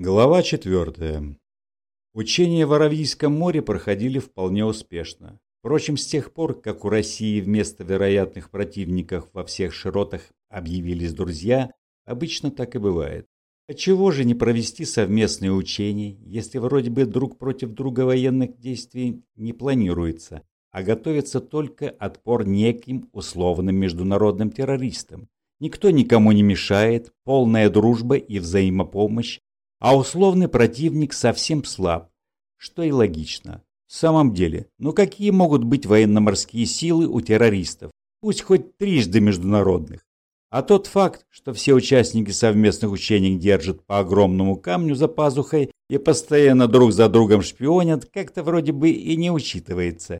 Глава 4. Учения в Аравийском море проходили вполне успешно. Впрочем, с тех пор, как у России вместо вероятных противников во всех широтах объявились друзья, обычно так и бывает. Отчего же не провести совместные учения, если вроде бы друг против друга военных действий не планируется, а готовится только отпор неким условным международным террористам? Никто никому не мешает, полная дружба и взаимопомощь а условный противник совсем слаб, что и логично. В самом деле, ну какие могут быть военно-морские силы у террористов, пусть хоть трижды международных? А тот факт, что все участники совместных учений держат по огромному камню за пазухой и постоянно друг за другом шпионят, как-то вроде бы и не учитывается.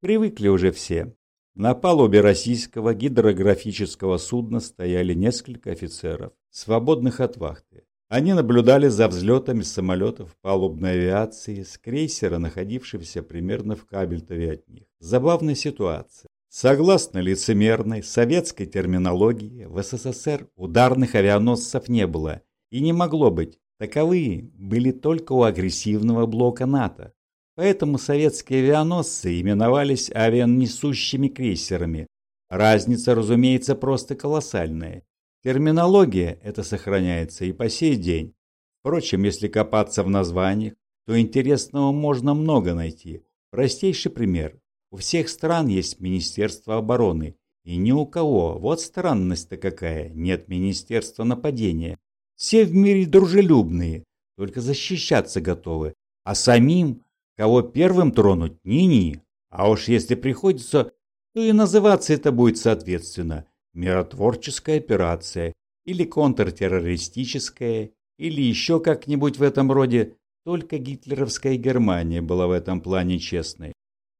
Привыкли уже все. На палубе российского гидрографического судна стояли несколько офицеров, свободных от вахты. Они наблюдали за взлетами самолетов палубной авиации с крейсера, находившегося примерно в кабельтове от них. Забавная ситуация. Согласно лицемерной советской терминологии, в СССР ударных авианосцев не было и не могло быть. Таковые были только у агрессивного блока НАТО. Поэтому советские авианосцы именовались авианесущими крейсерами. Разница, разумеется, просто колоссальная. Терминология эта сохраняется и по сей день. Впрочем, если копаться в названиях, то интересного можно много найти. Простейший пример. У всех стран есть Министерство обороны, и ни у кого, вот странность-то какая, нет Министерства нападения. Все в мире дружелюбные, только защищаться готовы, а самим, кого первым тронуть, ни-ни. А уж если приходится, то и называться это будет соответственно миротворческая операция или контртеррористическая, или еще как-нибудь в этом роде, только гитлеровская Германия была в этом плане честной.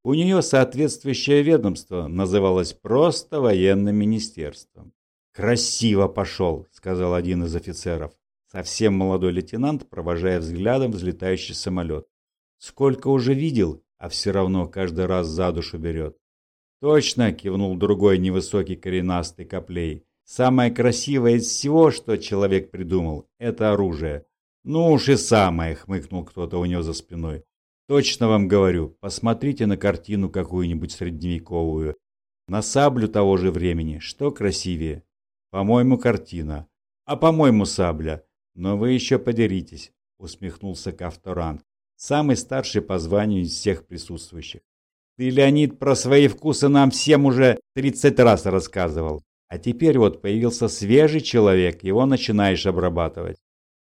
У нее соответствующее ведомство называлось просто военным министерством. «Красиво пошел», — сказал один из офицеров. Совсем молодой лейтенант, провожая взглядом взлетающий самолет. «Сколько уже видел, а все равно каждый раз за душу берет. «Точно!» – кивнул другой невысокий коренастый коплей. «Самое красивое из всего, что человек придумал, это оружие». «Ну уж и самое!» – хмыкнул кто-то у него за спиной. «Точно вам говорю, посмотрите на картину какую-нибудь средневековую. На саблю того же времени, что красивее?» «По-моему, картина. А по-моему, сабля. Но вы еще подеритесь», – усмехнулся Кавторанг, самый старший по званию из всех присутствующих. Ты, Леонид, про свои вкусы нам всем уже 30 раз рассказывал. А теперь вот появился свежий человек, его начинаешь обрабатывать.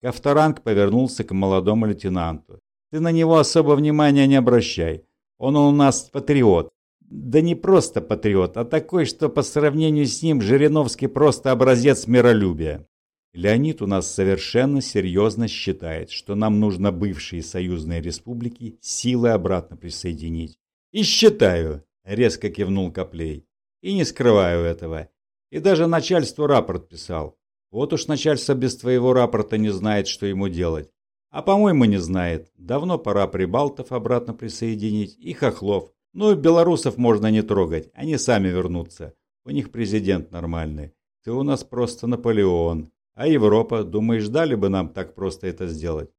Ковторанг повернулся к молодому лейтенанту. Ты на него особо внимания не обращай. Он у нас патриот. Да не просто патриот, а такой, что по сравнению с ним Жириновский просто образец миролюбия. Леонид у нас совершенно серьезно считает, что нам нужно бывшие союзные республики силой обратно присоединить. «И считаю», — резко кивнул Коплей. «И не скрываю этого. И даже начальству рапорт писал. Вот уж начальство без твоего рапорта не знает, что ему делать. А по-моему, не знает. Давно пора прибалтов обратно присоединить и хохлов. Ну, и белорусов можно не трогать, они сами вернутся. У них президент нормальный. Ты у нас просто Наполеон. А Европа, думаешь, дали бы нам так просто это сделать?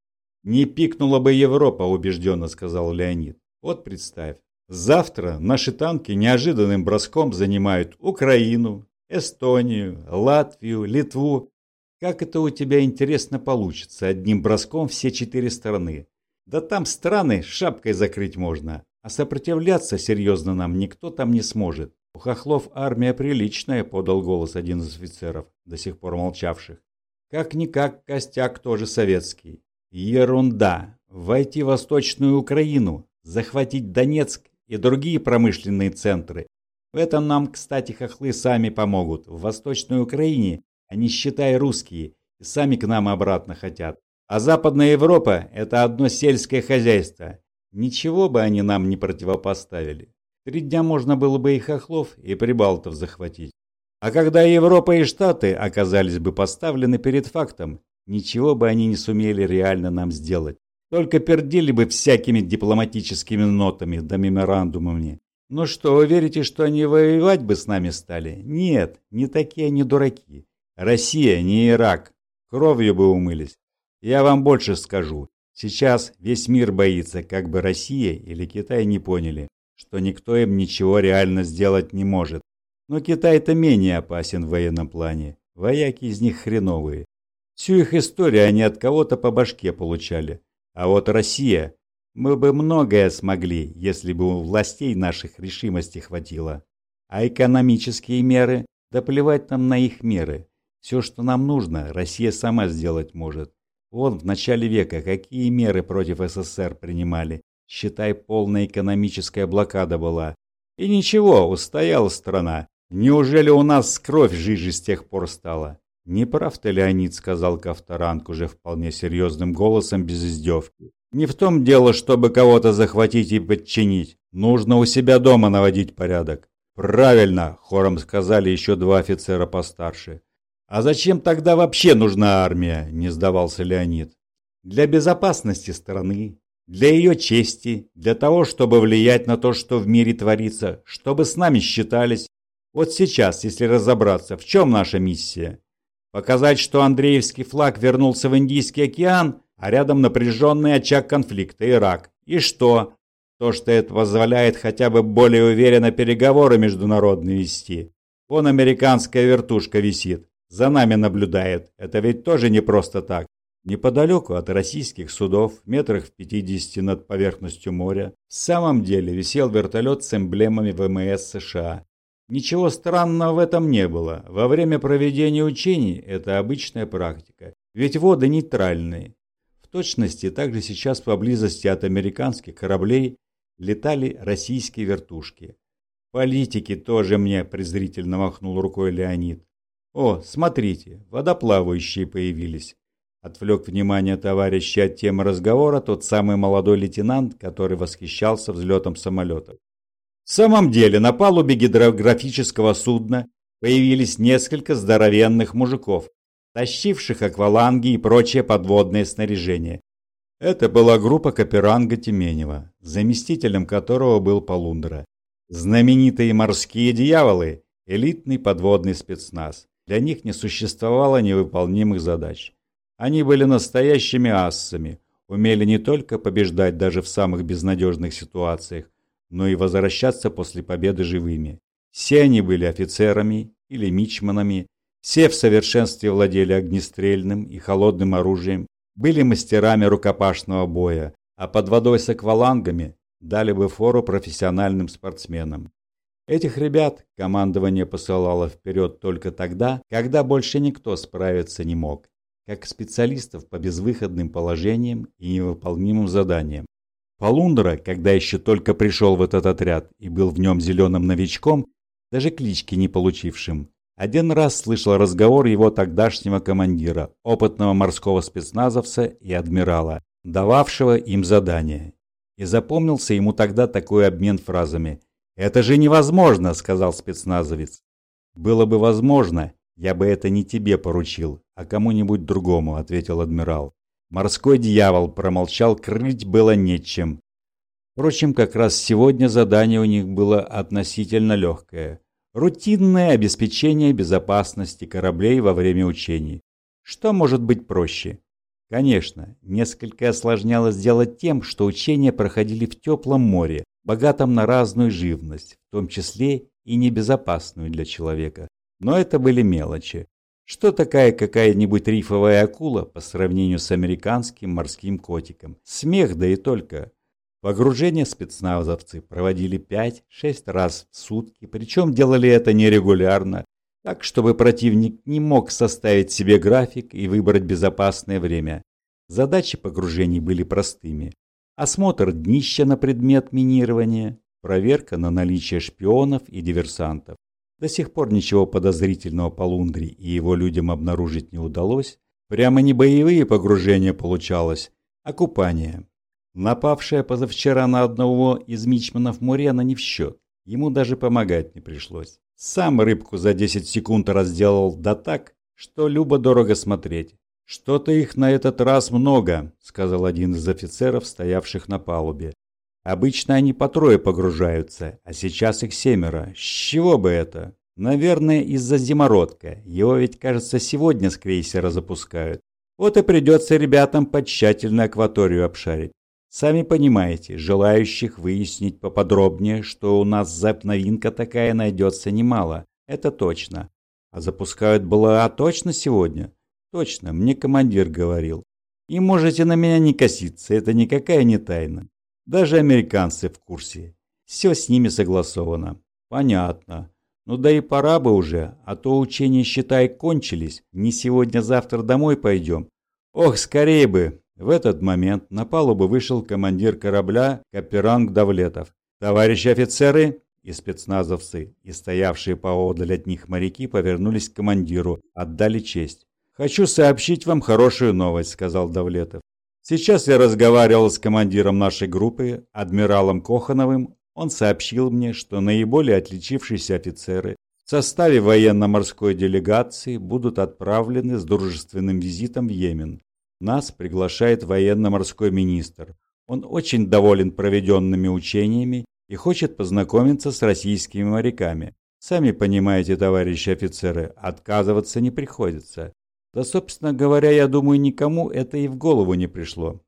Не пикнула бы Европа, убежденно сказал Леонид. Вот представь. Завтра наши танки неожиданным броском занимают Украину, Эстонию, Латвию, Литву. Как это у тебя интересно получится, одним броском все четыре стороны. Да там страны шапкой закрыть можно, а сопротивляться серьезно нам никто там не сможет. У хохлов армия приличная, подал голос один из офицеров, до сих пор молчавших. Как-никак костяк тоже советский. Ерунда. Войти в Восточную Украину, захватить Донецк и другие промышленные центры. В этом нам, кстати, хохлы сами помогут. В Восточной Украине они, считай, русские, и сами к нам обратно хотят. А Западная Европа – это одно сельское хозяйство. Ничего бы они нам не противопоставили. Три дня можно было бы и хохлов, и прибалтов захватить. А когда Европа и Штаты оказались бы поставлены перед фактом, ничего бы они не сумели реально нам сделать. Только пердели бы всякими дипломатическими нотами да меморандумами. Ну что, вы верите, что они воевать бы с нами стали? Нет, не такие они дураки. Россия, не Ирак. Кровью бы умылись. Я вам больше скажу. Сейчас весь мир боится, как бы Россия или Китай не поняли, что никто им ничего реально сделать не может. Но Китай-то менее опасен в военном плане. Вояки из них хреновые. Всю их историю они от кого-то по башке получали. А вот Россия, мы бы многое смогли, если бы у властей наших решимости хватило. А экономические меры, да плевать нам на их меры. Все, что нам нужно, Россия сама сделать может. Вон в начале века какие меры против СССР принимали. Считай, полная экономическая блокада была. И ничего, устояла страна. Неужели у нас кровь жиже с тех пор стала? «Не прав ты, Леонид», — сказал Ковторанг уже вполне серьезным голосом, без издевки. «Не в том дело, чтобы кого-то захватить и подчинить. Нужно у себя дома наводить порядок». «Правильно», — хором сказали еще два офицера постарше. «А зачем тогда вообще нужна армия?» — не сдавался Леонид. «Для безопасности страны, для ее чести, для того, чтобы влиять на то, что в мире творится, чтобы с нами считались. Вот сейчас, если разобраться, в чем наша миссия?» Показать, что Андреевский флаг вернулся в Индийский океан, а рядом напряженный очаг конфликта Ирак. И что? То, что это позволяет хотя бы более уверенно переговоры международные вести. Вон американская вертушка висит. За нами наблюдает. Это ведь тоже не просто так. Неподалеку от российских судов, метрах в 50 над поверхностью моря, в самом деле висел вертолет с эмблемами ВМС США. Ничего странного в этом не было. Во время проведения учений это обычная практика. Ведь воды нейтральные. В точности также сейчас поблизости от американских кораблей летали российские вертушки. Политики тоже мне презрительно махнул рукой Леонид. О, смотрите, водоплавающие появились. Отвлек внимание товарища от темы разговора тот самый молодой лейтенант, который восхищался взлетом самолетов. В самом деле на палубе гидрографического судна появились несколько здоровенных мужиков, тащивших акваланги и прочее подводное снаряжение. Это была группа Каперанга Тименева, заместителем которого был Полундра. Знаменитые морские дьяволы – элитный подводный спецназ. Для них не существовало невыполнимых задач. Они были настоящими ассами, умели не только побеждать даже в самых безнадежных ситуациях, но и возвращаться после победы живыми. Все они были офицерами или мичманами, все в совершенстве владели огнестрельным и холодным оружием, были мастерами рукопашного боя, а под водой с аквалангами дали бы фору профессиональным спортсменам. Этих ребят командование посылало вперед только тогда, когда больше никто справиться не мог, как специалистов по безвыходным положениям и невыполнимым заданиям. Полундра, когда еще только пришел в этот отряд и был в нем зеленым новичком, даже клички не получившим, один раз слышал разговор его тогдашнего командира, опытного морского спецназовца и адмирала, дававшего им задание. И запомнился ему тогда такой обмен фразами. «Это же невозможно», — сказал спецназовец. «Было бы возможно, я бы это не тебе поручил, а кому-нибудь другому», — ответил адмирал. Морской дьявол промолчал, крыть было нечем. Впрочем, как раз сегодня задание у них было относительно легкое. Рутинное обеспечение безопасности кораблей во время учений. Что может быть проще? Конечно, несколько осложнялось дело тем, что учения проходили в теплом море, богатом на разную живность, в том числе и небезопасную для человека. Но это были мелочи. Что такая какая-нибудь рифовая акула по сравнению с американским морским котиком? Смех, да и только. Погружение спецназовцы проводили 5-6 раз в сутки, причем делали это нерегулярно, так чтобы противник не мог составить себе график и выбрать безопасное время. Задачи погружений были простыми. Осмотр днища на предмет минирования, проверка на наличие шпионов и диверсантов. До сих пор ничего подозрительного по Лундри и его людям обнаружить не удалось. Прямо не боевые погружения получалось, а купание. Напавшая позавчера на одного из мичманов Мурена не в счет. Ему даже помогать не пришлось. Сам рыбку за 10 секунд разделал да так, что любо-дорого смотреть. «Что-то их на этот раз много», — сказал один из офицеров, стоявших на палубе. Обычно они по трое погружаются, а сейчас их семеро. С чего бы это? Наверное, из-за зимородка. Его ведь, кажется, сегодня с крейсера запускают. Вот и придется ребятам потщательно акваторию обшарить. Сами понимаете, желающих выяснить поподробнее, что у нас за новинка такая найдется немало. Это точно. А запускают БЛА точно сегодня? Точно, мне командир говорил. И можете на меня не коситься, это никакая не тайна. Даже американцы в курсе. Все с ними согласовано. Понятно. Ну да и пора бы уже, а то учения, считай, кончились. Не сегодня-завтра домой пойдем. Ох, скорее бы. В этот момент на палубу вышел командир корабля Каперанг Давлетов. «Товарищи офицеры!» И спецназовцы, и стоявшие поодаль от них моряки повернулись к командиру, отдали честь. «Хочу сообщить вам хорошую новость», — сказал Давлетов. «Сейчас я разговаривал с командиром нашей группы, адмиралом Кохановым. Он сообщил мне, что наиболее отличившиеся офицеры в составе военно-морской делегации будут отправлены с дружественным визитом в Йемен. Нас приглашает военно-морской министр. Он очень доволен проведенными учениями и хочет познакомиться с российскими моряками. Сами понимаете, товарищи офицеры, отказываться не приходится. Да, собственно говоря, я думаю, никому это и в голову не пришло.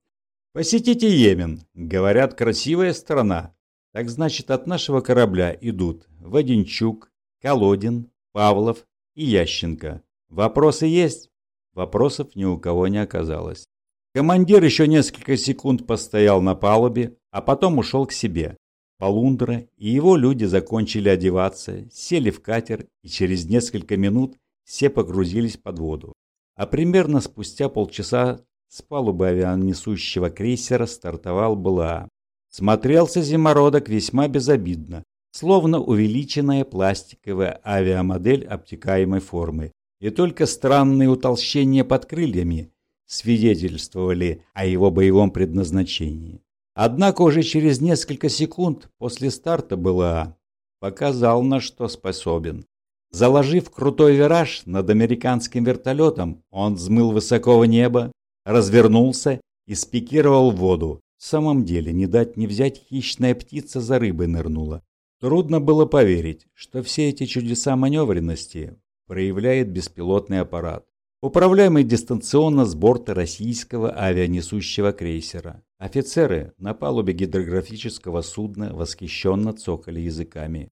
Посетите Йемен. Говорят, красивая страна. Так значит, от нашего корабля идут Воденчук, Колодин, Павлов и Ященко. Вопросы есть? Вопросов ни у кого не оказалось. Командир еще несколько секунд постоял на палубе, а потом ушел к себе. Полундра и его люди закончили одеваться, сели в катер, и через несколько минут все погрузились под воду. А примерно спустя полчаса с палубы авианесущего крейсера стартовал БЛА. Смотрелся зимородок весьма безобидно, словно увеличенная пластиковая авиамодель обтекаемой формы. И только странные утолщения под крыльями свидетельствовали о его боевом предназначении. Однако уже через несколько секунд после старта БЛА показал, на что способен. Заложив крутой вираж над американским вертолетом, он взмыл высокого неба, развернулся и спикировал в воду. В самом деле, не дать не взять хищная птица за рыбой нырнула. Трудно было поверить, что все эти чудеса маневренности проявляет беспилотный аппарат управляемый дистанционно с борта российского авианесущего крейсера. Офицеры на палубе гидрографического судна восхищенно цокали языками.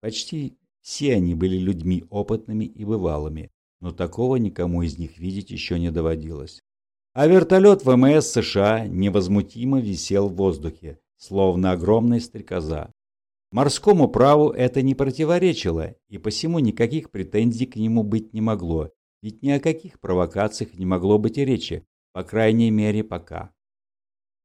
Почти все они были людьми опытными и бывалыми, но такого никому из них видеть еще не доводилось. А вертолет ВМС США невозмутимо висел в воздухе, словно огромная стрекоза. Морскому праву это не противоречило, и посему никаких претензий к нему быть не могло, ведь ни о каких провокациях не могло быть и речи, по крайней мере пока.